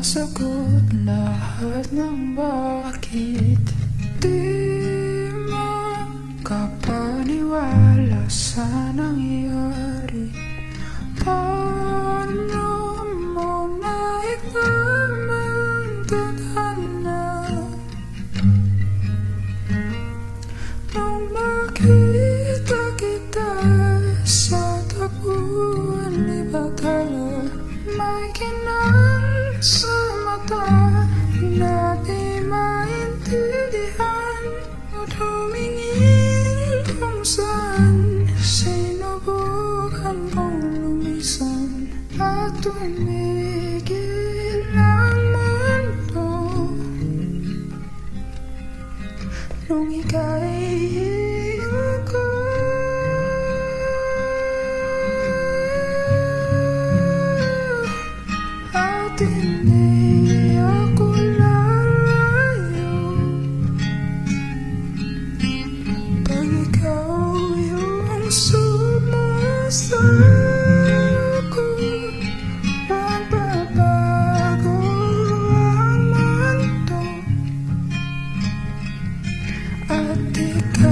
Lahat ng bakit Di makapaniwala sa nangyari Paano mo na ikamang tadhana Nung makita kita sa taguan ni Batala May tumigil ang mundo Nung ika'y ako At hindi ako lalayo Pag ikaw yung sumasako